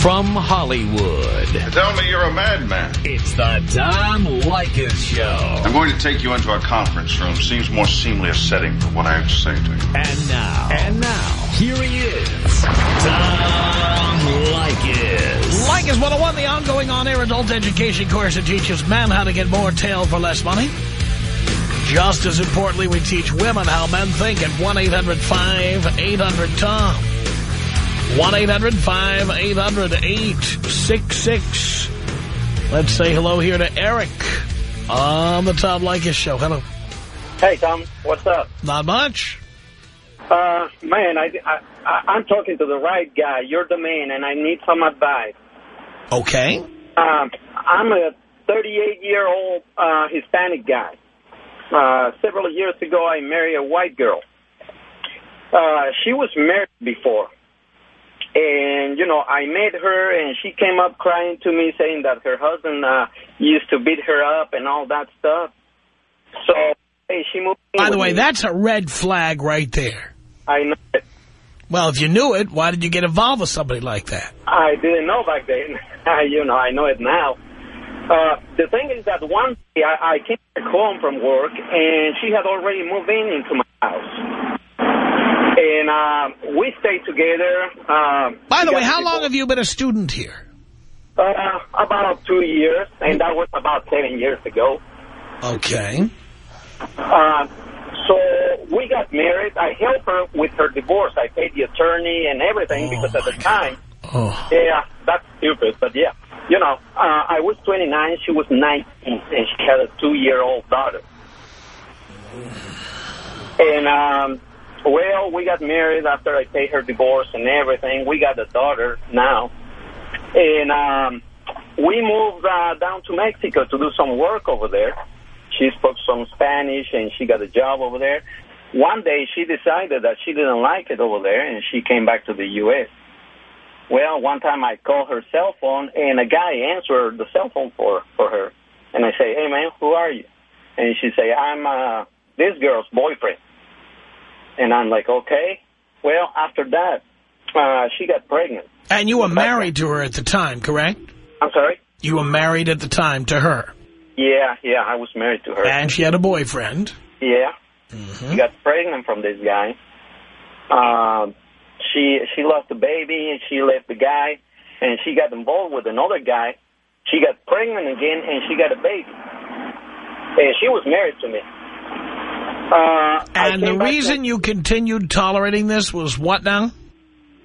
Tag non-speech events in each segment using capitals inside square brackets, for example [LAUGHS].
from Hollywood. Tell me you're a madman. It's the Tom Leykis Show. I'm going to take you into a conference room. Seems more seemly a setting for what I have to say to you. And now, and now, here he is, Tom Leykis. Leykis 101, the ongoing on-air adult education course that teaches men how to get more tail for less money. Just as importantly, we teach women how men think at 1-800-5800-TOM. 1-800-5800-866. Let's say hello here to Eric on the Tom Leykis Show. Hello. Hey, Tom. What's up? Not much. Uh, man, I, I, I'm talking to the right guy. You're the man, and I need some advice. Okay. Um, I'm a 38-year-old uh, Hispanic guy. Uh, several years ago, I married a white girl. Uh, she was married before. And, you know, I met her, and she came up crying to me, saying that her husband uh, used to beat her up and all that stuff. So, hey, she moved By the way, me. that's a red flag right there. I know it. Well, if you knew it, why did you get involved with somebody like that? I didn't know back then. [LAUGHS] you know, I know it now. Uh, the thing is that one day I, I came back home from work, and she had already moved in into my house. And uh, we stayed together. Uh, By the way, how long have you been a student here? Uh, about two years, and that was about seven years ago. Okay. Uh, so we got married. I helped her with her divorce. I paid the attorney and everything Oh, because at the time, Oh. yeah, that's stupid, but yeah. You know, uh, I was 29, she was 19, and she had a two-year-old daughter. And, um, well, we got married after I paid her divorce and everything. We got a daughter now. And um, we moved uh, down to Mexico to do some work over there. She spoke some Spanish, and she got a job over there. One day, she decided that she didn't like it over there, and she came back to the U.S. Well, one time I called her cell phone, and a guy answered the cell phone for for her. And I say, hey, man, who are you? And she say, I'm uh, this girl's boyfriend. And I'm like, okay. Well, after that, uh, she got pregnant. And you were married to her at the time, correct? I'm sorry? You were married at the time to her. Yeah, yeah, I was married to her. And she had a boyfriend. Yeah. She got pregnant from this guy. Um, she she lost the baby, and she left the guy, and she got involved with another guy. She got pregnant again, and she got a baby. And she was married to me. Uh, And the reason you continued tolerating this was what now?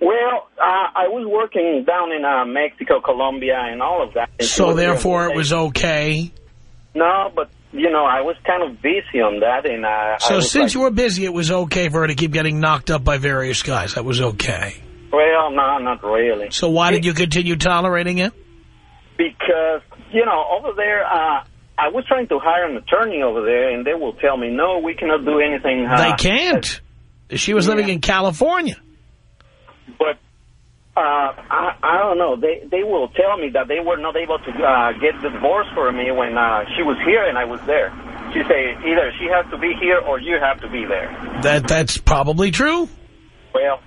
Well, uh, I was working down in uh, Mexico, Colombia, and all of that. So was here in therefore it was okay. No, but, you know, I was kind of busy on that, and uh, So since like, you were busy, it was okay for her to keep getting knocked up by various guys. That was okay. Well, no, not really. So why did you continue tolerating it? Because, you know, over there, uh, I was trying to hire an attorney over there, and they will tell me, no, we cannot do anything. Uh, They can't. She was living in California. But uh, I, I don't know. They they will tell me that they were not able to uh, get the divorce for me when uh, she was here and I was there. She say either she has to be here or you have to be there. That That's probably true. Well,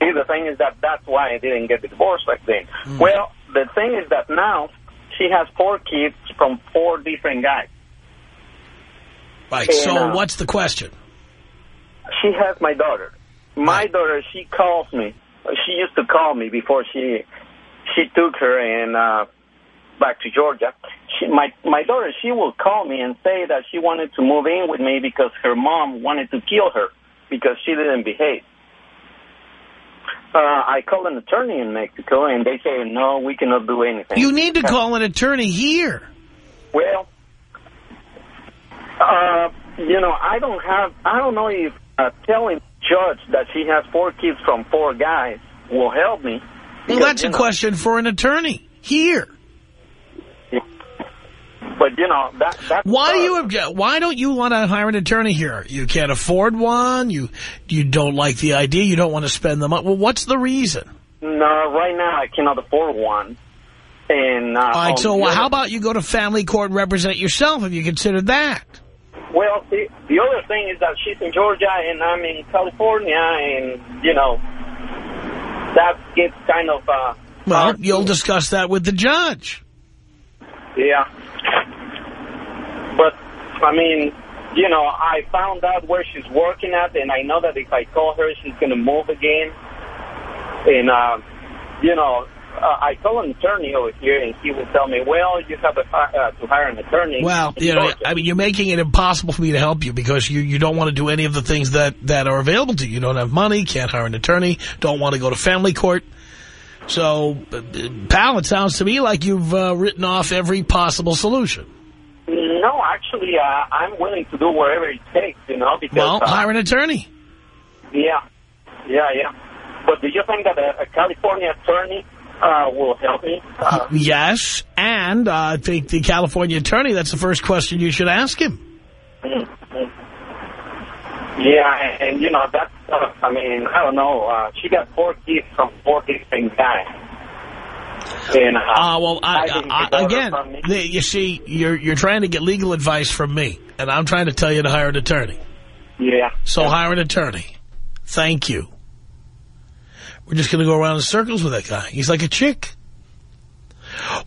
see, the thing is that that's why I didn't get the divorce back then. Hmm. Well, the thing is that now she has four kids from four different guys. Right. And, So uh, what's the question? She has my daughter. My daughter, she calls me. She used to call me before she she took her and uh, back to Georgia. She, my my daughter, she will call me and say that she wanted to move in with me because her mom wanted to kill her because she didn't behave. Uh, I called an attorney in Mexico and they say no, we cannot do anything. You need to call an attorney here. Well, uh, you know, I don't have, I don't know if uh, telling judge that she has four kids from four guys will help me. Well, that's a know, question for an attorney here. But, you know, that, that's... Why do you object? Why don't you want to hire an attorney here? You can't afford one. You you don't like the idea. You don't want to spend the money. Well, what's the reason? No, right now I cannot afford one. And, uh, All right. So the how about you go to family court and represent yourself? Have you considered that? Well, the, the other thing is that she's in Georgia and I'm in California, and, you know, that gets kind of uh, Well, you'll discuss that with the judge. Yeah. But, I mean, you know, I found out where she's working at, and I know that if I call her, she's going to move again. And, uh, you know, uh, I call an attorney over here, and he will tell me, well, you have to, uh, to hire an attorney. Well, you know, I mean, you're making it impossible for me to help you because you, you don't want to do any of the things that, that are available to you. You don't have money, can't hire an attorney, don't want to go to family court. So, uh, pal, it sounds to me like you've uh, written off every possible solution. No, actually, uh, I'm willing to do whatever it takes, you know, because... Well, uh, hire an attorney. Yeah, yeah, yeah. But do you think that a, a California attorney uh, will help me? Uh, Yes, and uh, I think the California attorney, that's the first question you should ask him. yeah, and, you know, that's, uh, I mean, I don't know. Uh, she got four kids from four different guys. And, uh, Uh, well, I, didn't I, again, the, you see, you're you're trying to get legal advice from me, and I'm trying to tell you to hire an attorney. Yeah. So hire an attorney. Thank you. We're just going to go around in circles with that guy. He's like a chick.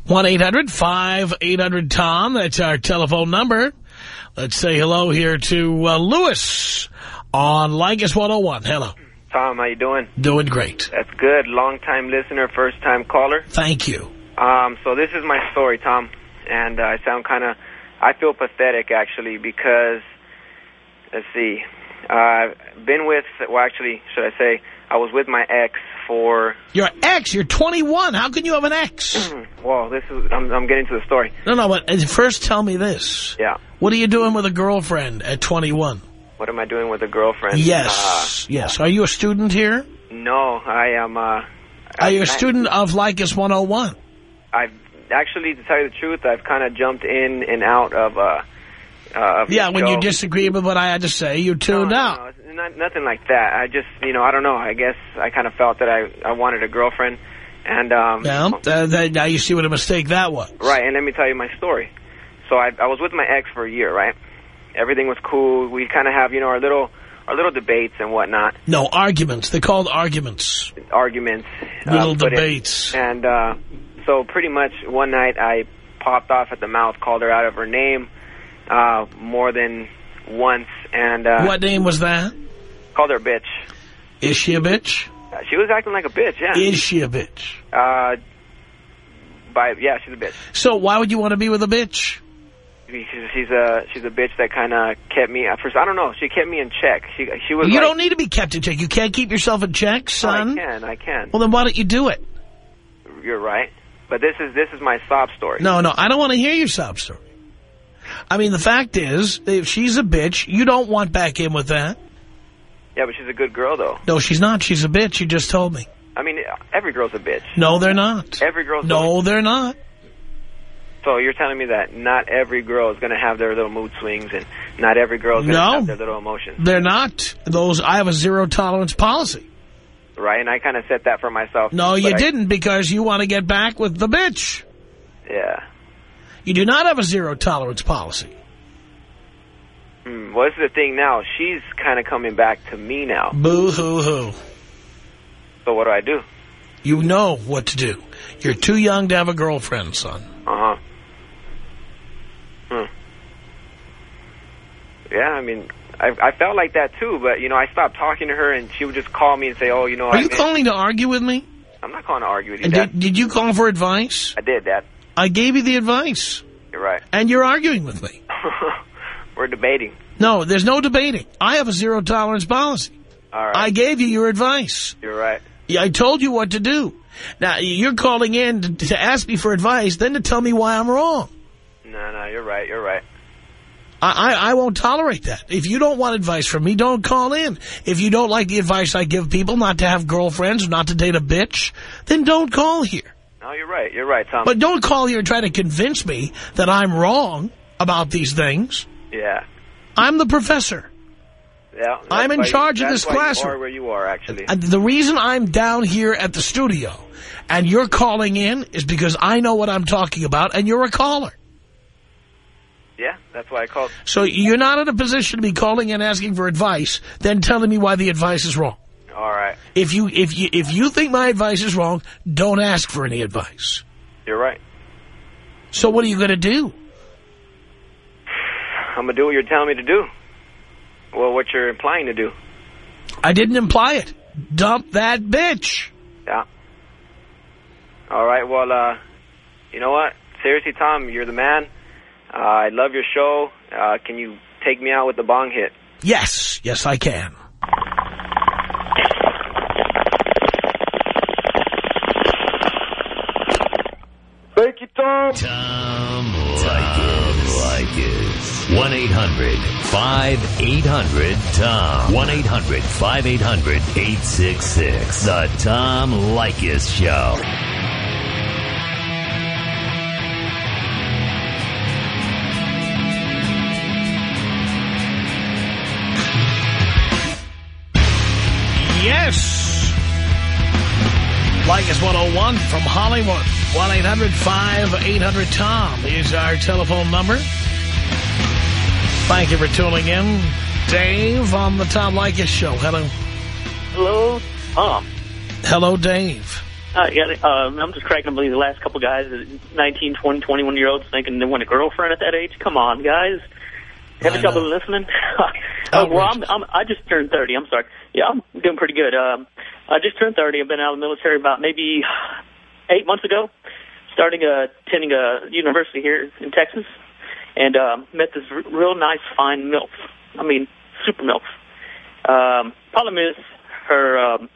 1-800-5800-TOM. That's our telephone number. Let's say hello here to uh, Lewis on Leykis 101. Hello. Tom, how you doing? Doing great. That's good. Long time listener, first time caller. Thank you. Um, so this is my story, Tom, and uh, I sound kind of, I feel pathetic actually because, let's see, uh, I've been with, well, actually, should I say, I was with my ex for, Your ex, you're 21. How can you have an ex? [CLEARS THROAT] well, this is, I'm, I'm getting to the story. No, no, but uh, first tell me this. Yeah. What are you doing with a girlfriend at 21? What am I doing with a girlfriend? Yes, yes. Are you a student here? Uh, no, I am. Uh, Are you a student of Leykis 101? I've actually, to tell you the truth, I've kind of jumped in and out of. Uh, uh, Yeah, when you disagree with what I had to say, you tuned no, out. no, not, nothing like that. I just, you know, I don't know. I guess I kind of felt that I, I wanted a girlfriend, and um, Well, uh, that, now you see what a mistake that was. right. And let me tell you my story. So I, I was with my ex for a year, right? Everything was cool. We kind of have, you know, our little, our little debates and whatnot, No, arguments. They're called arguments. arguments, Little uh, but it- debates. and uh, so pretty much one night I popped off at the mouth, called her out of her name uh, more than once, and uh, what name was that? called her a bitch. Is she a bitch? Uh, She was acting like a bitch, yeah. Is she a bitch? Uh, by yeah, she's a bitch. So why would you want to be with a bitch? She's, she's a she's a bitch that kind of kept me at first. I don't know. She kept me in check. She she was. You like, don't need to be kept in check. You can't keep yourself in check, oh, son. I can. I can. Well, then why don't you do it? You're right. But this is this is my sob story. No, no, I don't want to hear your sob story. I mean, the fact is, if she's a bitch, you don't want back in with that. Yeah, but she's a good girl though. No, she's not. She's a bitch. You just told me. I mean, every girl's a bitch. No, they're not. Every girl's No, they're not. So you're telling me that not every girl is going to have their little mood swings, and not every girl is going to No. have their little emotions, They're not. Those. I have a zero tolerance policy. right? And I kind of set that for myself. No, you I- didn't because you want to get back with the bitch. Yeah. You do not have a zero tolerance policy. Hmm. Well, this the thing now. She's kind of coming back to me now. Boo hoo hoo. So what do I do? You know what to do. You're too young to have a girlfriend, son. Uh huh. Hmm. Yeah, I mean, I I felt like that too, but you know, I stopped talking to her, and she would just call me and say, "Oh, you know, Are I you made- calling to argue with me? I'm not calling to argue with you. Did, did you call for advice? I did that. I gave you the advice, You're right. and you're arguing with me. [LAUGHS] We're debating. No, there's no debating. I have a zero tolerance policy. All right. I gave you your advice. You're right. I told you what to do. Now, you're calling in to, to ask me for advice, then to tell me why I'm wrong. No, no, you're right. You're right. I, I, I won't tolerate that. If you don't want advice from me, don't call in. If you don't like the advice I give people not to have girlfriends, not to date a bitch, then don't call here. No, you're right. You're right, Tom. But don't call here and try to convince me that I'm wrong about these things. yeah. I'm the professor. Yeah. I'm in you- charge of this classroom. Are where you are, actually. And the reason I'm down here at the studio and you're calling in is because I know what I'm talking about and you're a caller. Yeah, that's why I called. So you're not in a position to be calling and asking for advice, then telling me why the advice is wrong. All right. If you if you if you think my advice is wrong, don't ask for any advice. You're right. So what are you going to do? [SIGHS] I'm gonna do what you're telling me to do. Well, what you're implying to do. I didn't imply it. Dump that bitch. Yeah. All right. Well, uh, you know what? Seriously, Tom, you're the man. Uh, I love your show. Uh, can you take me out with the bong hit? Yes, yes, I can. Thank you, Tom. Tom Leykis. Leykis. 1-800-5800-TOM. 1-800-5800-866. The Tom Leykis Show. Leykis 101 from Hollywood. 1-800-5800-TOM is our telephone number. Thank you for tuning in. Dave on the Tom Leykis Show. Hello. Hello, Tom. Hello, Dave. Uh, yeah, uh, I'm just cracking up. The last couple guys, 19, 20, 21 year olds, thinking they want a girlfriend at that age. Come on, guys. Y'all know. been listening? [LAUGHS] uh, well, I'm, I'm, I just turned 30. I'm sorry. Yeah, I'm doing pretty good. Um, I just turned 30. I've been out of the military about maybe eight months ago. Starting uh, attending a university here in Texas, and um, met this real nice, fine MILF. I mean, super MILF. Um, problem is, her um,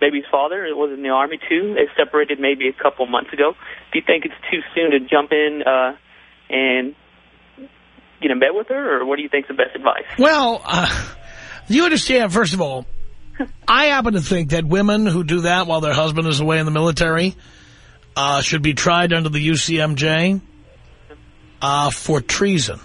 baby's father was in the army too. They separated maybe a couple months ago. Do you think it's too soon to jump in uh, and get in bed with her, or what do you think's the best advice? Well, uh, you understand, first of all, [LAUGHS] I happen to think that women who do that while their husband is away in the military uh, should be tried under the UCMJ uh, for treason.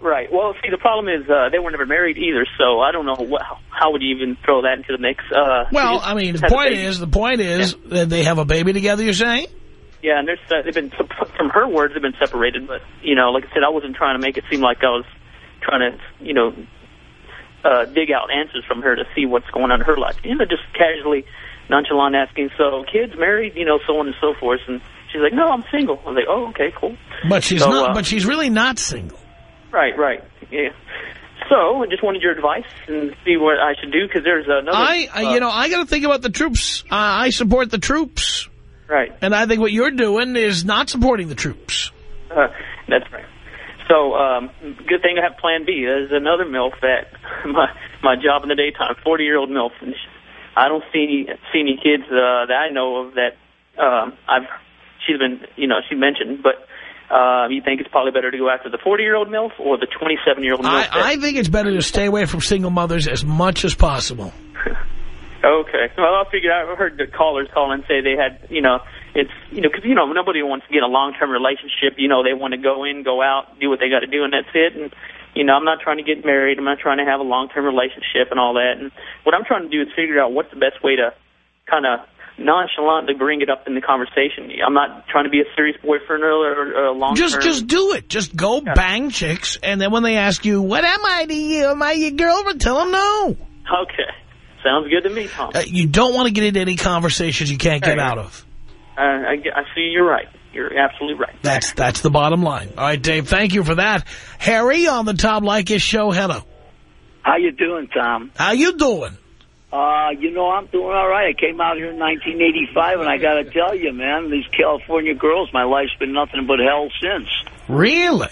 Right. Well, see, the problem is uh, they were never married either, so I don't know what, how would you even throw that into the mix. Uh, Well, I mean, the point is, the point is that they have a baby together, you're saying? Yeah, and there's, uh, they've been from her words they've been separated, but you know, like I said, I wasn't trying to make it seem like I was trying to, you know, uh, dig out answers from her to see what's going on in her life. You know, just casually, nonchalant asking, so kids married, you know, so on and so forth, and she's like, no, I'm single. I'm like, oh, okay, cool. But she's So, not. uh, but she's really not single. Right, right, yeah. So I just wanted your advice and see what I should do because there's another. I, uh, you know, I got to think about the troops. Uh, I support the troops, right. and I think what you're doing is not supporting the troops. Uh, that's right. So, um, good thing I have Plan B. There's another MILF at [LAUGHS] my my job in the daytime, 40 year old MILF. And I don't see any see any kids uh, that I know of that um, I've she's been you know she mentioned, but. Uh, you think it's probably better to go after the 40-year-old MILF or the 27-year-old MILF? I, I think it's better to stay away from single mothers as much as possible. [LAUGHS] Okay. Well, i'll figured I've heard the callers call and say they had, you know, it's, you know, because, you know, nobody wants to get a long-term relationship. You know, they want to go in, go out, do what they got to do, and that's it. And, you know, I'm not trying to get married. I'm not trying to have a long-term relationship and all that. And what I'm trying to do is figure out what's the best way to kind of nonchalantly bring it up in the conversation. I'm not trying to be a serious boyfriend or, or, or a long-term. Just, just do it. Just go bang chicks, and then when they ask you, "What am I to you? Am I your girlfriend?" Tell them no. Okay. Sounds good to me, Tom. Uh, you don't want to get into any conversations you can't get Hey. out of. Uh, I, I see you're right. You're absolutely right. That's that's the bottom line. All right, Dave. Thank you for that. Harry on the Tom Leykis show. Hello. How you doing, Tom? How you doing? Uh, you know, I'm doing all right. I came out here in 1985, and I got to tell you, man, these California girls, my life's been nothing but hell since. Really?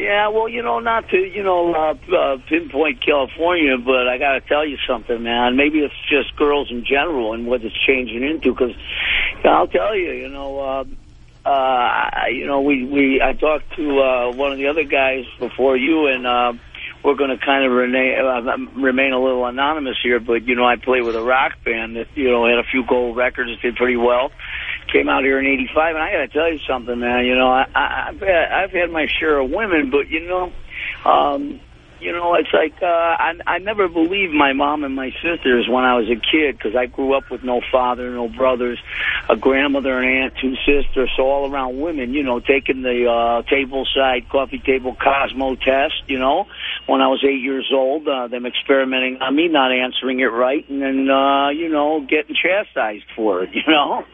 Yeah, well, you know, not to, you know, uh, uh, pinpoint California, but I got to tell you something, man. Maybe it's just girls in general and what it's changing into, because I'll tell you, you know, uh, uh, you know, we, we, I talked to, uh, one of the other guys before you, and, uh, we're going to kind of remain, uh, remain a little anonymous here, but, you know, I play with a rock band that, you know, had a few gold records, did pretty well. Came out here in 85, and I got to tell you something, man. You know, I, I, I've, had, I've had my share of women, but, you know, um, you know, it's like uh, I, I never believed my mom and my sisters when I was a kid because I grew up with no father, no brothers, a grandmother, an aunt, two sisters, so all around women. You know, taking the uh, table side coffee table Cosmo test. You know, when I was eight years old, uh, them experimenting on me, not answering it right, and then, uh, you know, getting chastised for it, [LAUGHS] you know?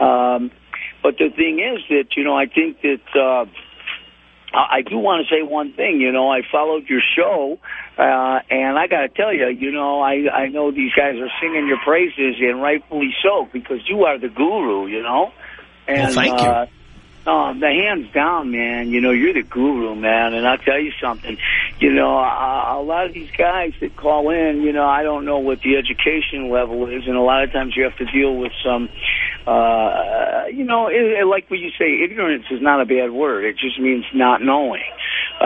Um, but the thing is that, you know, I think that, uh, I I do want to say one thing. You know, I followed your show, uh, and I got to tell you, you know, I I know these guys are singing your praises, and rightfully so, because you are the guru. You know, and Well, thank you. uh, Oh, the hands down, man. You know, you're the guru, man. And I'll tell you something. You know, a, a lot of these guys that call in, you know, I don't know what the education level is, and a lot of times you have to deal with some, uh, you know, it, like what you say, ignorance is not a bad word. It just means not knowing. Uh,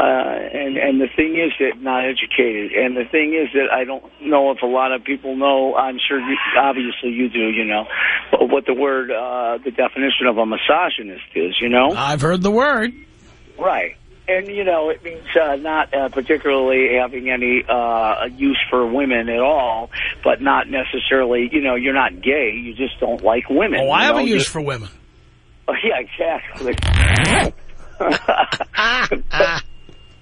and and the thing is that not educated. And the thing is that I don't know if a lot of people know. I'm sure, you, obviously, you do. You know, what the word, uh, the definition of a misogynist is. You know, I've heard the word. right. And you know, it means uh, not uh, particularly having any uh, use for women at all, but not necessarily. You know, you're not gay. You just don't like women. Oh, I have know? a use You- for women. Oh, [LAUGHS] yeah, exactly. but [LAUGHS] [LAUGHS]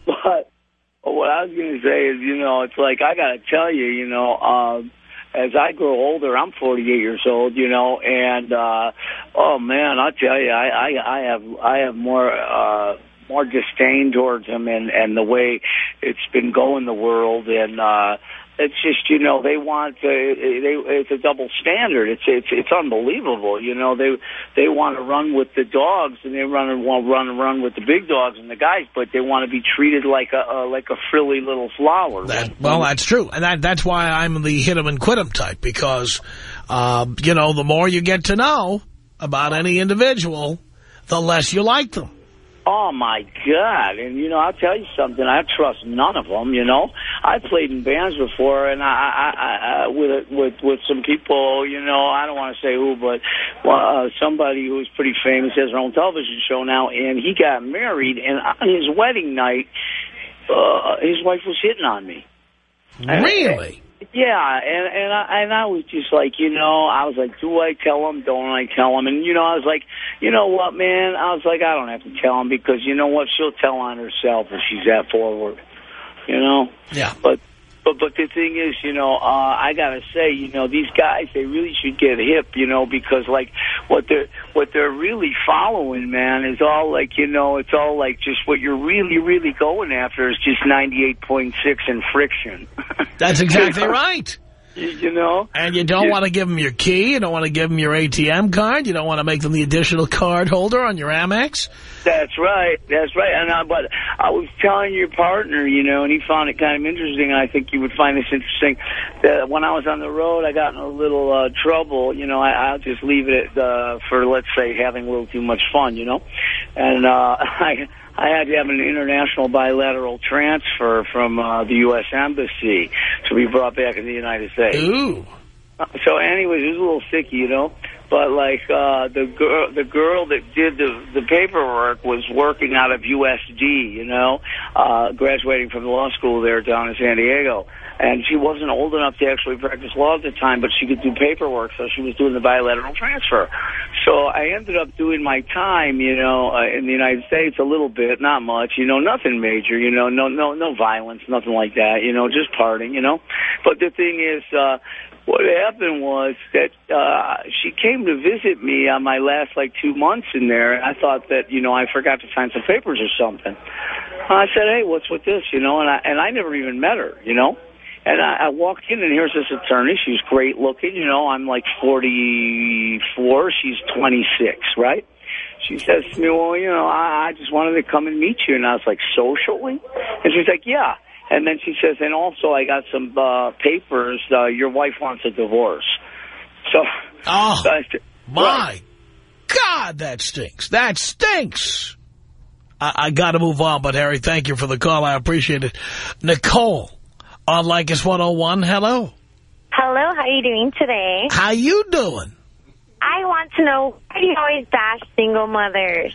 what I was going to say is, you know, it's like I got to tell you, you know, um, as I grow older, I'm 48 years old, you know, and uh, oh man, I'll tell you, I, I, I have I have more. Uh, more disdain towards him and and the way it's been going the world and uh it's just you know they want uh, they it's a double standard it's it's it's unbelievable you know they they want to run with the dogs and they run and want run and run with the big dogs and the guys but they want to be treated like a uh, like a frilly little flower That, well, that's true. And that, that's why I'm the hit 'em and quit 'em type because, uh, you know, the more you get to know about any individual, the less you like them. Oh my God! And you know, I'll tell you something. I trust none of them. You know, I played in bands before, and I, I, I, I with with with some people. You know, I don't want to say who, but uh, somebody who's pretty famous has her own television show now, and he got married, and on his wedding night, uh, his wife was hitting on me. Really? Yeah, and and I and I was just like, you know, I was like, do I tell him? Don't I tell him? And you know, I was like, you know what, man? I was like, I don't have to tell him because you know what? She'll tell on herself if she's that forward. You know. Yeah. But but but the thing is, you know, uh, I gotta say, you know, these guys they really should get hip, you know, because like what they're what they're really following, man, is all like you know, it's all like just what you're really really going after is just ninety eight point six and friction. [LAUGHS] That's exactly right. You, you know. And you don't Yeah. want to give them your key. You don't want to give them your ATM card. You don't want to make them the additional card holder on your Amex. That's right. That's right. And I, but I was telling your partner, you know, and he found it kind of interesting. And I think you would find this interesting. That when I was on the road, I got in a little uh, trouble. You know, I, I'll just leave it at, uh, for let's say having a little too much fun. You know, and uh, [LAUGHS] I. I had to have an international bilateral transfer from uh, the U.S. Embassy to be brought back in the United States. Ooh. So, anyways, it was a little sticky, you know. But like uh, the girl, the girl that did the the paperwork was working out of USD, you know, uh, graduating from the law school there down in San Diego, and she wasn't old enough to actually practice law at the time, but she could do paperwork, so she was doing the bilateral transfer. So I ended up doing my time, you know, uh, in the United States a little bit, not much, you know, nothing major, you know, no no no violence, nothing like that, you know, just partying, you know. But the thing is. uh what happened was that uh she came to visit me on my last like two months in there and I thought that, you know, I forgot to sign some papers or something. I said, Hey, what's with this? You know, and I and I never even met her, you know? And I, I walked in and here's this attorney, she's great looking, you know, I'm like forty four, she's twenty six, right? She says to me, well, you know, I, I just wanted to come and meet you. And I was like, socially? And she's like, yeah. And then she says, and also I got some uh, papers. Uh, your wife wants a divorce. So, Oh, so I said, my right. God, that stinks. That stinks. I, I got to move on, but Harry, thank you for the call. I appreciate it. Nicole on Leykis 101, hello. Hello, how are you doing today? How you doing? I want to know why do you always bash single mothers?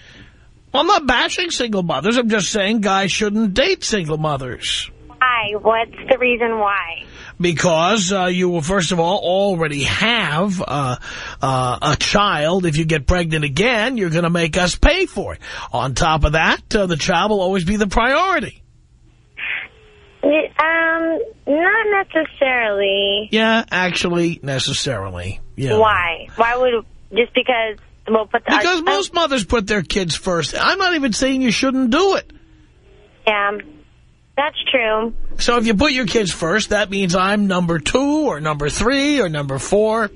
Well, I'm not bashing single mothers. I'm just saying guys shouldn't date single mothers. Why? What's the reason why? Because uh, you will, first of all, already have uh, uh, a child. If you get pregnant again, you're going to make us pay for it. On top of that, uh, the child will always be the priority. Um, not necessarily. Yeah, actually, necessarily. Yeah. Why? Why would just because we'll put the Because most mothers put their kids first. I'm not even saying you shouldn't do it. Yeah, that's true. So if you put your kids first, that means I'm number two or number three or number four.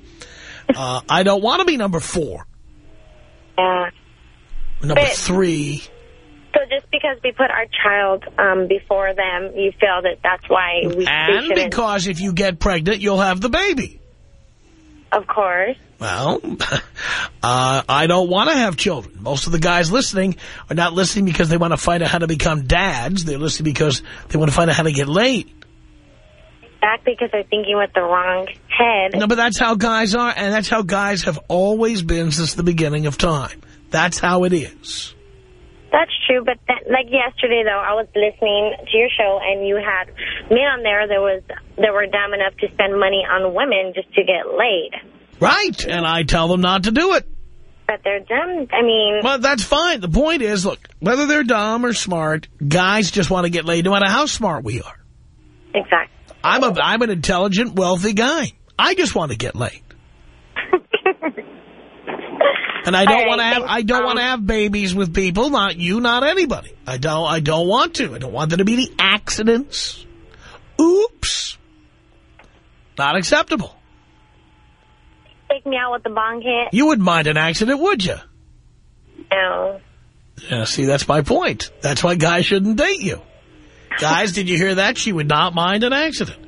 Uh, I don't want to be number four. Yeah. Number But- three. So just because we put our child um, before them, you feel that that's why we, we And shouldn't? because if you get pregnant, you'll have the baby. Of course. Well, [LAUGHS] uh, I don't want to have children. Most of the guys listening are not listening because they want to find out how to become dads. They're listening because they want to find out how to get laid. Exactly because they're thinking with the wrong head. No, but that's how guys are, and that's how guys have always been since the beginning of time. That's how it is. That's true, but that, like yesterday though, I was listening to your show and you had men on there that was that were dumb enough to spend money on women just to get laid. Right, and I tell them not to do it. But they're dumb. I mean, Well, that's fine. The point is, look, whether they're dumb or smart, guys just want to get laid no matter how smart we are. exactly. I'm a I'm an intelligent, wealthy guy. I just want to get laid. [LAUGHS] And I don't All want to have I don't Tom. want to um, have babies with people, not you, not anybody. I don't I don't want to. I don't want there to be any accidents. Oops. Not acceptable. Take me out with the bong hit. You wouldn't mind an accident, would you? No. Yeah, see, that's my point. That's why guys shouldn't date you. Guys, did you hear that? She would not mind an accident.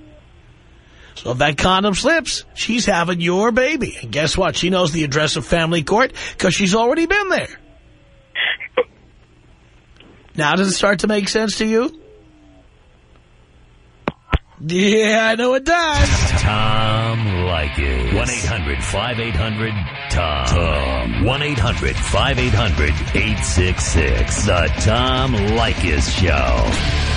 So if that condom slips, she's having your baby. And guess what? She knows the address of family court because she's already been there. [LAUGHS] Now does it start to make sense to you? Yeah, I know it does. Tom Leykis. 1-800-5800-TOM. 1-800-5800-866. The Tom Leykis Show.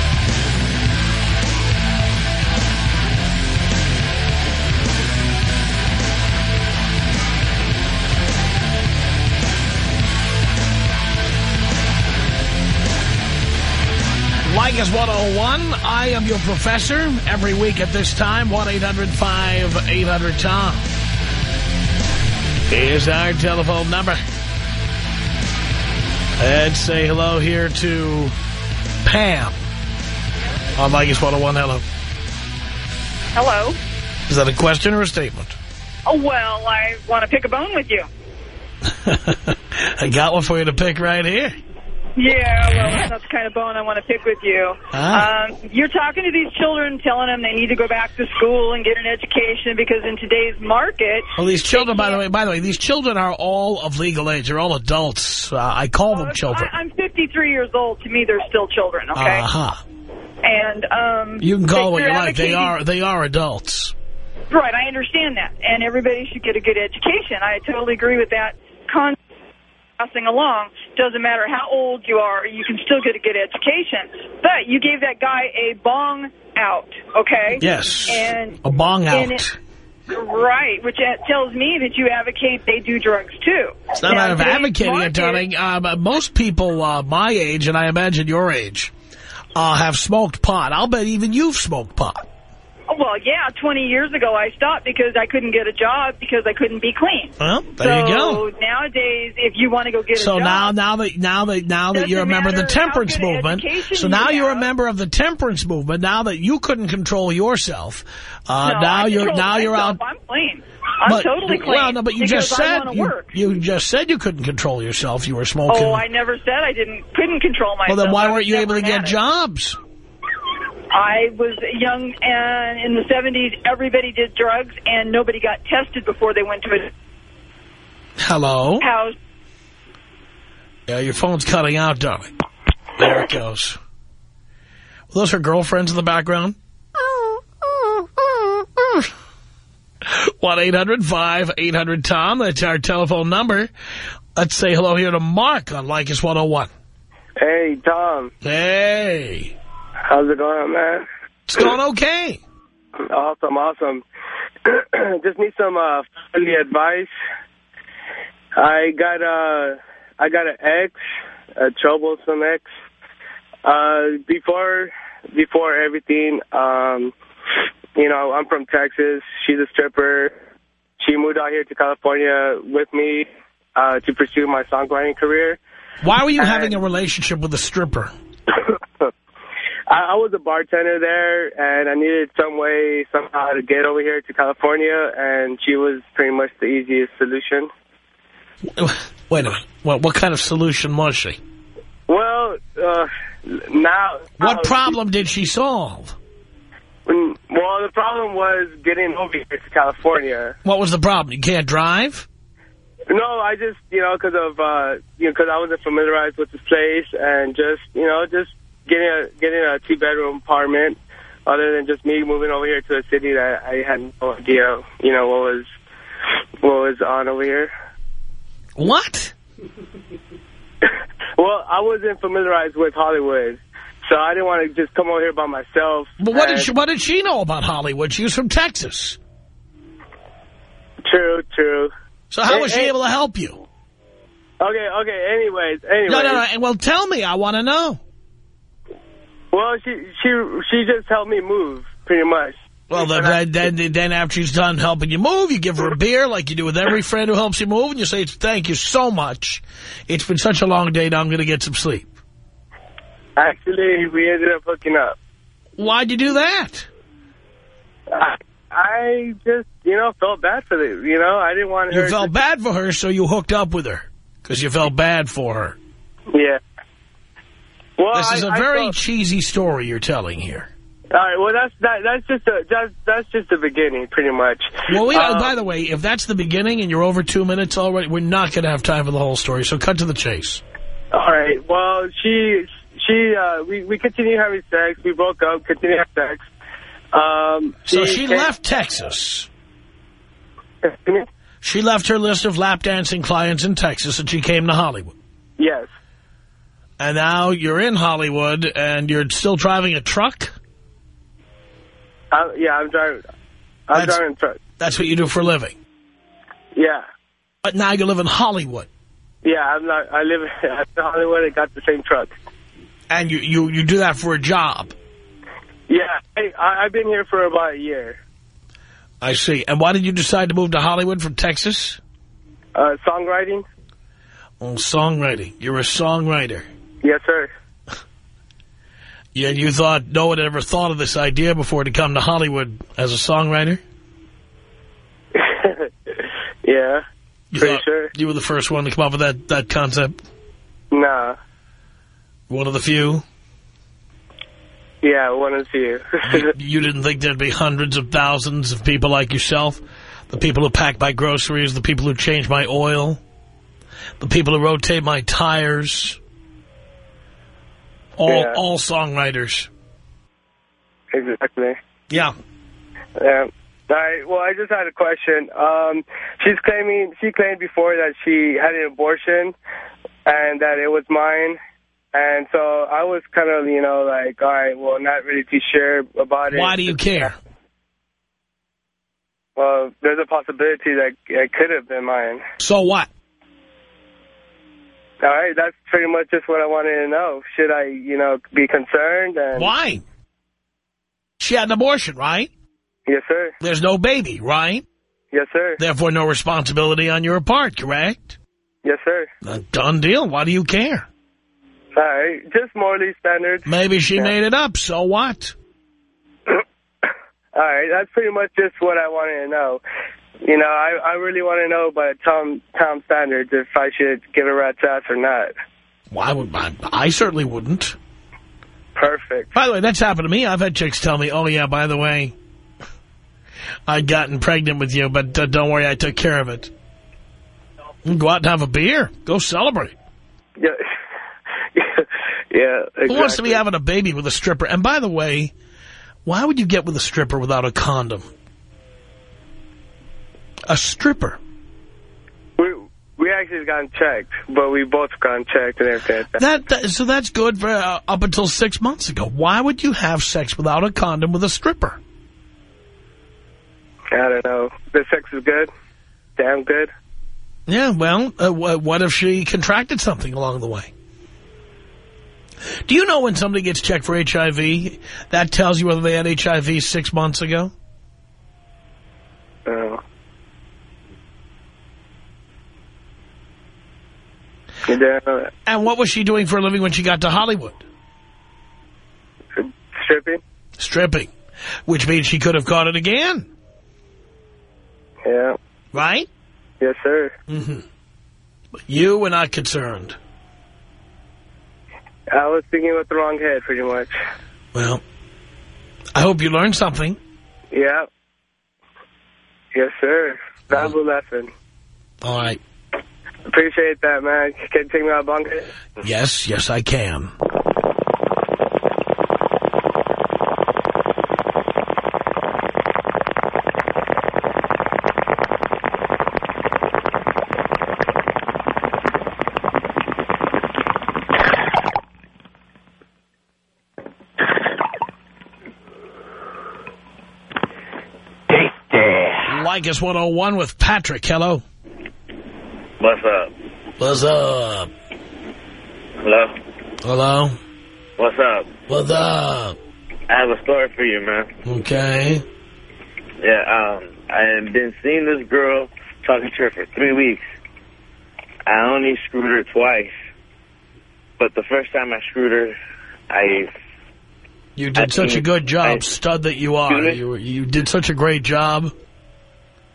Leykis 101, I am your professor. Every week at this time, 1-800-5800-TOM is our telephone number. Let's say hello here to Pam on Leykis 101. Hello. Hello. Is that a question or a statement? Oh, well, I want to pick a bone with you. [LAUGHS] I got one for you to pick right here. Yeah, well, that's the kind of bone I want to pick with you. Ah. Um, you're talking to these children, telling them they need to go back to school and get an education because in today's market... Well, these children, by the way, by the way, these children are all of legal age. They're all adults. Uh, I call them children. I, I'm 53 years old. To me, they're still children, okay? Uh-huh. And um, You can call them what you like. They are they are adults. Right, I understand that. And everybody should get a good education. I totally agree with that concept passing along. Doesn't matter how old you are, you can still get a good education. But you gave that guy a bong out, okay? Yes. And a bong out. it- right, which tells me that you advocate they do drugs too. It's not matter of advocating it, darling. Uh, most people uh, my age, and I imagine your age, uh, have smoked pot. I'll bet even you've smoked pot. Oh, Well, yeah, 20 years ago I stopped because I couldn't get a job because I couldn't be clean. Well, there so you go. nowadays, if you want to go get So a job... So now, now that now that now that you're a member of the temperance movement, so now you're a member of the temperance movement. Now that you couldn't control yourself, uh, No, now you're now you're out. I'm clean. I'm but- totally clean. Well, no, but you just said you, work. you just said you couldn't control yourself. You were smoking. Oh, I never said I didn't couldn't control myself. well, then why weren't you able to get addict. jobs? I was young, and in the 70s, everybody did drugs, and nobody got tested before they went to a Hello. house. Yeah, your phone's cutting out, darling. There it goes. Were those her girlfriends in the background? 1-800-5800-TOM. That's our telephone number. Let's say hello here to Mark on Leykis 101. Hey, Tom. Hey. How's it going, man? It's going okay. Awesome, awesome. [CLEARS THROAT] Just need some uh, family advice. I got a, I got an ex, a troublesome ex. Uh, before before everything. Um, you know, I'm from Texas. She's a stripper. She moved out here to California with me uh, to pursue my songwriting career. Why were you having a relationship with a stripper? [LAUGHS] I, I was a bartender there, and I needed some way, somehow, to get over here to California, and she was pretty much the easiest solution. Wait a minute. What, what kind of solution was she? Well, uh, now... What problem did she solve? Mm, Well, the problem was getting over here to California. What was the problem? You can't drive? No, I just, you know, because of, uh, you know, because I wasn't familiarized with this place and just, you know, just getting a, getting a two-bedroom apartment other than just me moving over here to a city that I had no idea, you know, what was, what was on over here. What? [LAUGHS] Well, I wasn't familiarized with Hollywood, so I didn't want to just come over here by myself. But what did she, what did she know about Hollywood? She was from Texas. True, true. So how Hey, was she hey. able to help you? Okay, okay, anyways, anyways. No, no, no. Well, tell me. I want to know. Well, she, she, she just helped me move, pretty much. Well, then, then, then after she's done helping you move, you give her a beer like you do with every friend who helps you move, and you say, thank you so much. It's been such a long day, now I'm going to get some sleep. Actually, we ended up hooking up. Why'd you do that? I, I just, you know, felt bad for the, you know, I didn't want her You felt to, bad for her, so you hooked up with her. Because you felt bad for her. Yeah. Well, This is a a very cheesy story you're telling here. all right, well, that's, that, that's just a, that's, that's just the beginning, pretty much. Well, we, Um, by the way, if that's the beginning and you're over two minutes already, we're not going to have time for the whole story, so cut to the chase. All right. Well, she she uh, we we continued having sex. We broke up. Continued having sex. Um, So she came- left Texas. She left her list of lap dancing clients in Texas and she came to Hollywood. Yes. And now you're in Hollywood and you're still driving a truck? I, yeah, I'm driving. I'm That's- driving a truck. That's what you do for a living. Yeah. But now you live in Hollywood. Yeah, I'm not. I live [LAUGHS] in Hollywood. I got the same truck. And you, you, you do that for a job. Yeah, I, I've been here for about a year. I see. And why did you decide to move to Hollywood from Texas? Uh, songwriting. Oh, songwriting. You're a songwriter. Yes, sir. Yeah, you thought no one had ever thought of this idea before to come to Hollywood as a songwriter? [LAUGHS] yeah. You Pretty sure. You were the first one to come up with that, that concept? Nah. One of the few? Yeah, one of you. you, [LAUGHS] you didn't think there'd be hundreds of thousands of people like yourself? The people who pack my groceries, the people who change my oil, the people who rotate my tires. All, Yeah. all songwriters. exactly. Yeah. Yeah. All right. Well, I just had a question. Um, she's claiming she claimed before that she had an abortion and that it was mine. And so I was kind of, you know, like, all right, well, not really too sure about it. Why do you care? Well, there's a possibility that it could have been mine. So what? All right, that's pretty much just what I wanted to know. Should I, you know, be concerned? And Why? She had an abortion, right? Yes, sir. There's no baby, right? Yes, sir. Therefore, no responsibility on your part, correct? Yes, sir. A done deal. Why do you care? All right, just morally standards. Maybe she Yeah. made it up. So what? [COUGHS] All right, that's pretty much just what I wanted to know. You know, I I really want to know about Tom Tom standards if I should give a rat's ass or not. Why would I? I certainly wouldn't. Perfect. By the way, that's happened to me. I've had chicks tell me, "Oh yeah, by the way, I'd gotten pregnant with you, but uh, don't worry, I took care of it." Go out and have a beer. Go celebrate. Yeah. [LAUGHS] yeah. Exactly. Who wants to be having a baby with a stripper? And by the way, why would you get with a stripper without a condom? A stripper. We we actually gotten checked, but we both gotten checked and everything. That. That, so that's good for uh, up until six months ago. Why would you have sex without a condom with a stripper? I don't know. The sex is good. Damn good. Yeah, well, uh, wh- what if she contracted something along the way? Do you know when somebody gets checked for HIV, that tells you whether they had HIV six months ago? Uh, And what was she doing for a living when she got to Hollywood? stripping. Stripping. Which means she could have caught it again, Yeah. right? Yes, sir. Mm-hmm. But you were not concerned. I was thinking with the wrong head, pretty much. Well, I hope you learned something. Yeah. Yes, sir. Valuable lesson. All right. Appreciate that, man. Can you take me out bunker? Yes, yes, I can. Leykis 101 with Patrick. Hello. What's up? What's up? Hello? Hello? What's up? What's up? I have a story for you, man. Okay. Yeah, um, I have been seeing this girl, talking to her for three weeks. I only screwed her twice. But the first time I screwed her, I... You did such a good job, stud that you are. You, you did such a great job.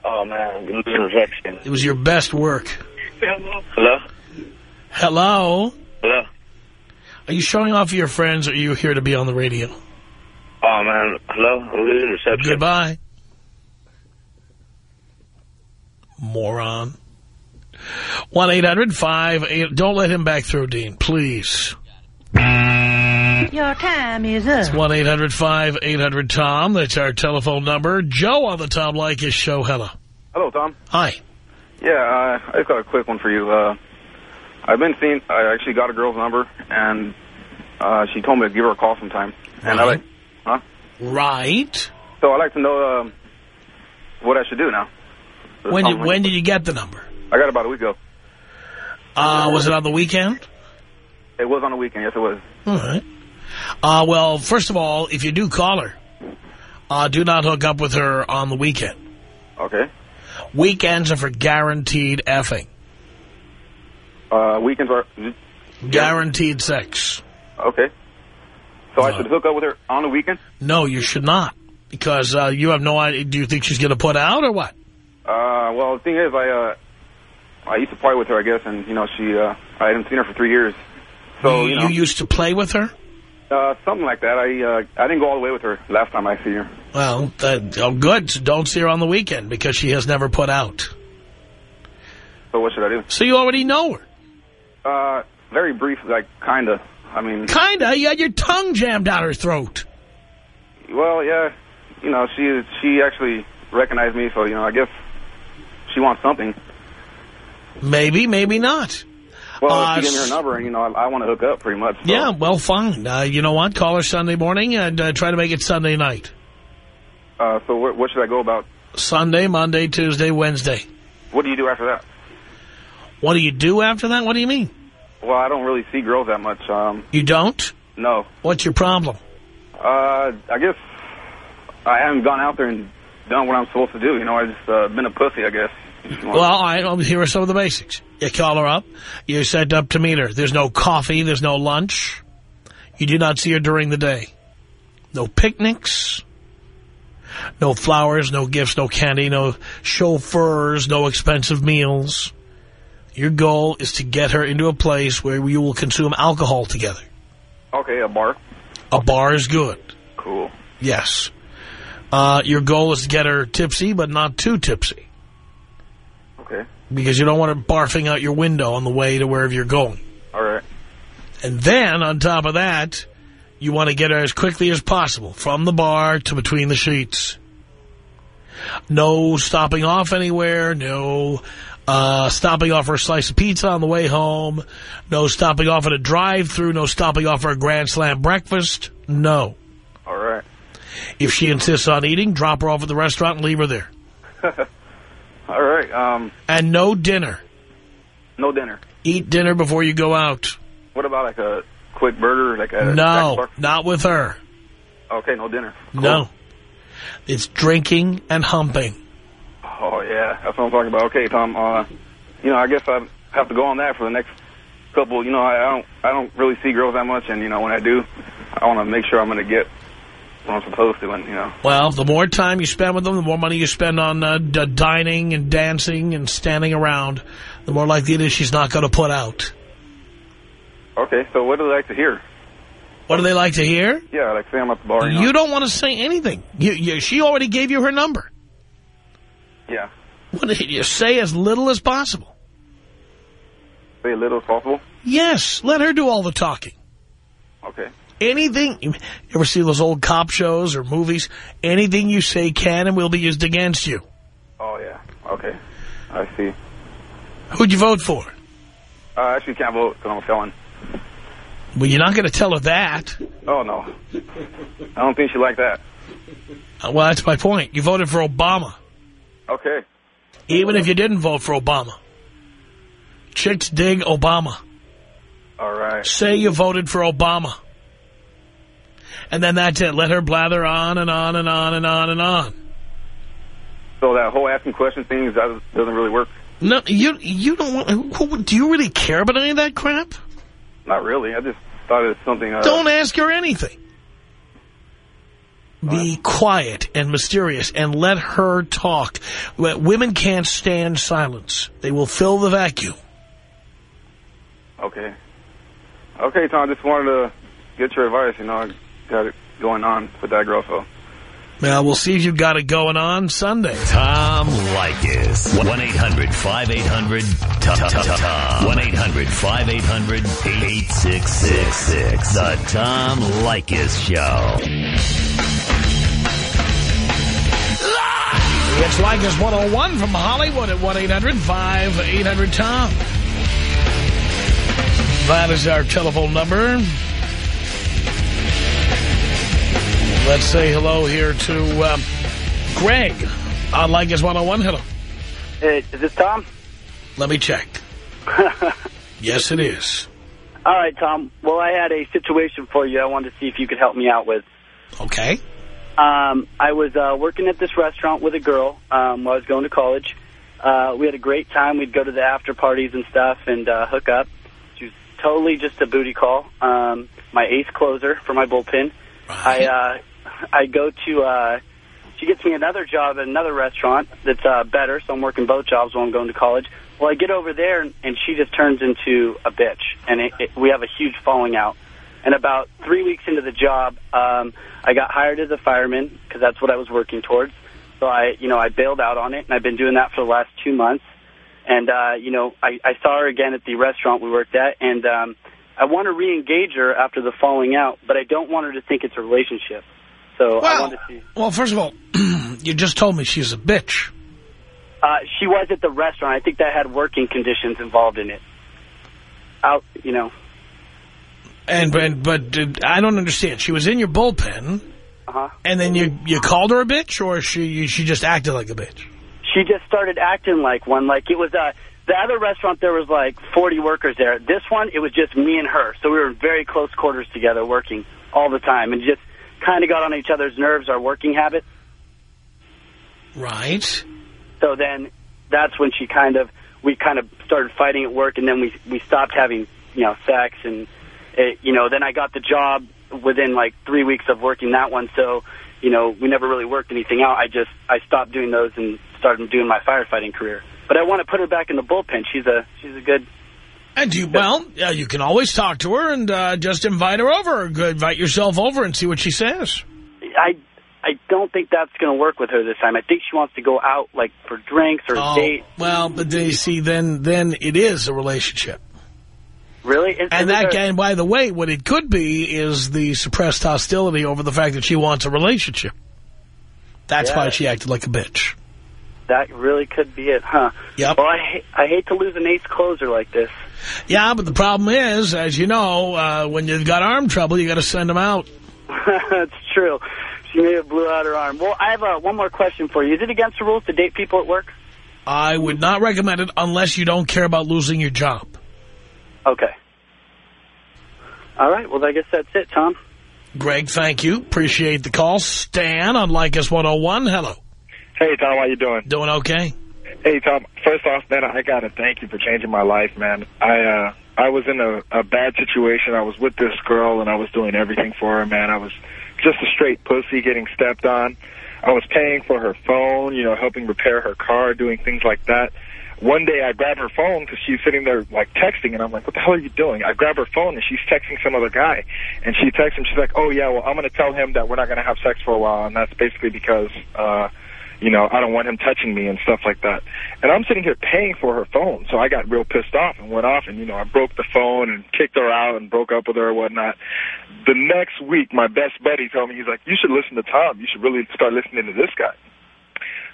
Oh, man. It was your best work. Hello? Hello? Hello? Are you showing off your friends or are you here to be on the radio? Oh, man, hello? I'm losing reception. Goodbye. Moron. 1-800-58... Don't let him back through, Dean, please. Your time is up. It's 1-800-5800-TOM. That's our telephone number. Joe on the Tom Leykis show. Hello. Hello, Tom. Hi. Yeah, uh, I just got a quick one for you. Uh, I've been seeing, I actually got a girl's number, and uh, she told me to give her a call sometime. And I like, huh? Right. So I'd like to know um, what I should do now. When did, when did you get the number? I got it about a week ago. Uh, was it on the weekend? It was on the weekend, yes it was. All right. Uh, well, first of all, if you do call her, uh, do not hook up with her on the weekend. Okay. Weekends are for guaranteed effing. Uh, weekends are, Guaranteed sex. okay. So I should hook up with her on the weekend? No, you should not. Because uh, you have no idea. Do you think she's going to put out or what? Uh, well, the thing is, I, uh, I used to play with her, I guess, and, you know, she, uh, I hadn't seen her for three years. So, you, you know. you used to play with her? Uh, something like that. I uh, I didn't go all the way with her last time I see her. Well, that, oh, good. So don't see her on the weekend because she has never put out. So what should I do? So you already know her. Uh, very brief, like kinda. I mean, Kinda. You had your tongue jammed down her throat. well, yeah. You know, she she actually recognized me, so you know, I guess she wants something. Maybe, maybe not. Well, Uh, if she gave me her number, and you know, I, I want to hook up pretty much. So. Yeah, well, fine. Uh, you know what? Call her Sunday morning and uh, try to make it Sunday night. Uh, so what, what should I go about? Sunday, Monday, Tuesday, Wednesday. What do you do after that? What do you do after that? What do you mean? Well, I don't really see girls that much. Um, You don't? no. What's your problem? Uh, I guess I haven't gone out there and done what I'm supposed to do. You know, I've just uh, been a pussy, I guess. You. Well, all right, well, here are some of the basics. You call her up. You're set up to meet her. There's no coffee. There's no lunch. You do not see her during the day. No picnics. No flowers, no gifts, no candy, no chauffeurs, no expensive meals. Your goal is to get her into a place where you will consume alcohol together. okay, a bar. A bar is good. Cool. Yes. Uh, your goal is to get her tipsy, but not too tipsy. Because you don't want her barfing out your window on the way to wherever you're going. All right. And then, on top of that, you want to get her as quickly as possible from the bar to between the sheets. No stopping off anywhere. No uh, stopping off for a slice of pizza on the way home. No stopping off at a drive-through. No stopping off for a Grand Slam breakfast. No. All right. If she insists on eating, drop her off at the restaurant and leave her there. [LAUGHS] All right. Um, And no dinner. no dinner. Eat dinner before you go out. What about like a quick burger, like a No, not with her. Okay, no dinner. No. It's drinking and humping. Oh yeah, that's what I'm talking about. Okay, Tom. Uh, you know, I guess I have to go on that for the next couple. You know, I, I don't, I don't really see girls that much, and you know, when I do, I want to make sure I'm going to get I'm supposed to, and you know. Well, the more time you spend with them, the more money you spend on uh, d dining and dancing and standing around, the more likely it is she's not going to put out. Okay, so what do they like to hear? What do they like to hear? Yeah, like say I'm at the bar. You, know? Don't want to say anything. You, you, she already gave you her number. Yeah, What, did you say as little as possible. say little as possible. Yes, let her do all the talking. Okay. Anything, you ever see those old cop shows or movies? Anything you say can and will be used against you. Oh yeah. Okay. I see. Who'd you vote for? I actually can't vote because I'm a felon. Well, you're not going to tell her that. Oh no. I don't think she liked that. Uh, well, that's my point. You voted for Obama. Okay. Even if you didn't vote for Obama. Chicks dig Obama. All right. Say you voted for Obama. And then that's it. Let her blather on and on and on and on and on. So that whole asking questions thing that doesn't really work. No, you you don't want. Do you really care about any of that crap? Not really. I just thought it was something. Uh, Don't ask her anything. Be quiet and mysterious and let her talk. Women can't stand silence. They will fill the vacuum. Okay. Okay, Tom. I just wanted to get your advice. You know, got it going on with that girl. So. Well, we'll see if you've got it going on Sunday. Tom Leykis. 1-800-5800-TOM. 1-800-5800-8666. The Tom Leykis Show. It's Leykis 101 from Hollywood at 1-800-5800-TOM. That is our telephone number. Let's say hello here to um, Greg on Leykis 101. Hello. Hey, is this Tom? Let me check. [LAUGHS] Yes, it is. All right, Tom. Well, I had a situation for you I wanted to see if you could help me out with. Okay. Um, I was uh, working at this restaurant with a girl um, while I was going to college. Uh, we had a great time. We'd go to the after parties and stuff and uh, hook up. She was totally just a booty call. Um, my ace closer for my bullpen. I uh, I go to. Uh, she gets me another job at another restaurant that's uh, better, so I'm working both jobs while I'm going to college. Well, I get over there, and, she just turns into a bitch, and it, it, we have a huge falling out. And about three weeks into the job, um, I got hired as a fireman because that's what I was working towards. So I, you know, I bailed out on it, and I've been doing that for the last two months. And uh, you know, I, I saw her again at the restaurant we worked at, and um, I want to re-engage her after the falling out, but I don't want her to think it's a relationship. So I want to see. Well, first of all, [CLEARS THROAT] you just told me she's a bitch. Uh, she was at the restaurant. I think that had working conditions involved in it. Out, you know. And, but, but uh, I don't understand. She was in your bullpen, Uh-huh. and then you, you called her a bitch, or she she just acted like a bitch? She just started acting like one. Like it was uh, the other restaurant. There was like 40 workers there. This one, it was just me and her. So we were in very close quarters together, working all the time, and just kind of got on each other's nerves. Our working habits. Right. So then that's when she kind of we kind of started fighting at work, and then we we stopped having you know sex, and it, you know then I got the job within like three weeks of working that one. So you know we never really worked anything out. I just I stopped doing those and started doing my firefighting career. But I want to put her back in the bullpen. She's a she's a good. And you, well, yeah, you can always talk to her and uh, just invite her over, or invite yourself over and see what she says. I I don't think that's going to work with her this time. I think she wants to go out like for drinks or Oh, a date. well, but they see, then then it is a relationship. Really? Is- And that, and by the way, what it could be is the suppressed hostility over the fact that she wants a relationship. That's Yeah. why she acted like a bitch. That really could be it, huh? Yep. Well, I hate, I hate to lose an ace closer like this. Yeah, but the problem is, as you know, uh, when you've got arm trouble, you got to send them out. [LAUGHS] That's true. She may have blew out her arm. Well, I have uh, one more question for you. Is it against the rules to date people at work? I would not recommend it unless you don't care about losing your job. Okay. All right. Well, I guess that's it, Tom. Greg, thank you. Appreciate the call. Stan on Leykis 101. Hello. Hey, Tom, how you doing? Doing okay. Hey, Tom. First off, man, I got to thank you for changing my life, man. I uh, I was in a, a bad situation. I was with this girl, and I was doing everything for her, man. I was just a straight pussy getting stepped on. I was paying for her phone, you know, helping repair her car, doing things like that. One day I grab her phone because she's sitting there like texting, and I'm like, what the hell are you doing? I grab her phone, and she's texting some other guy. And she texts him, she's like, oh, yeah, well, I'm going to tell him that we're not going to have sex for a while, and that's basically because, uh, you know, I don't want him touching me and stuff like that. And I'm sitting here paying for her phone, so I got real pissed off and went off, and, you know, I broke the phone and kicked her out and broke up with her and whatnot. The next week, my best buddy told me, he's like, you should listen to Tom. You should really start listening to this guy.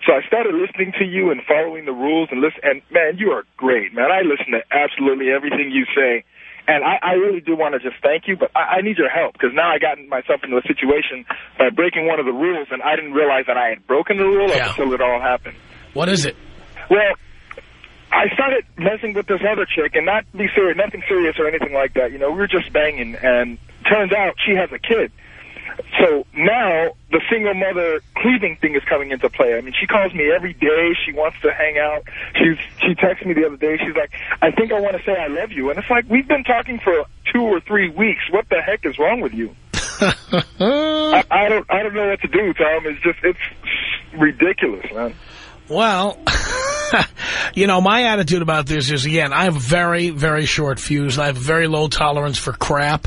So I started listening to you and following the rules and listen. And man, you are great, man. I listen to absolutely everything you say. And I, I really do want to just thank you, but I, I need your help because now I got myself into a situation by breaking one of the rules, and I didn't realize that I had broken the rule Yeah. until it all happened. What is it? Well, I started messing with this other chick, and not be serious, nothing serious or anything like that. You know, we were just banging, and turns out she has a kid. So now the single mother cleaving thing is coming into play. I mean, she calls me every day. She wants to hang out. She's she texted me the other day. She's like, I think I want to say I love you. And it's like, we've been talking for two or three weeks. What the heck is wrong with you? [LAUGHS] I, I don't I don't know what to do, Tom. It's just it's ridiculous, man. Well, [LAUGHS] you know, my attitude about this is, again, I have very, very short fuse. I have very low tolerance for crap.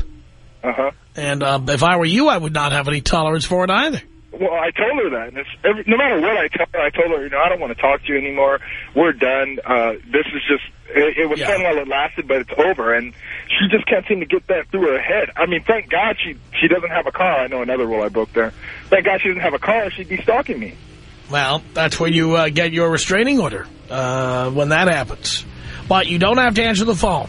Uh-huh. And um, if I were you, I would not have any tolerance for it either. Well, I told her that, and it's every, no matter what I tell her, I told her, you know, I don't want to talk to you anymore. We're done. Uh, this is just, it, it was fun while it lasted, but it's over. And she just can't seem to get that through her head. I mean, thank God she she doesn't have a car. I know another rule I broke there. Thank God she doesn't have a car. She'd be stalking me. Well, that's where you uh, get your restraining order uh, when that happens. But you don't have to answer the phone.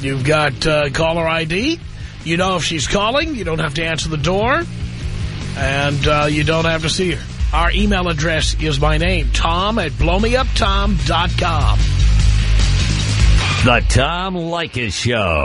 You've got uh, caller ID. You know if she's calling. You don't have to answer the door. And uh, you don't have to see her. Our email address is my name, Tom at blowmeuptom.com. The Tom Leykis Show.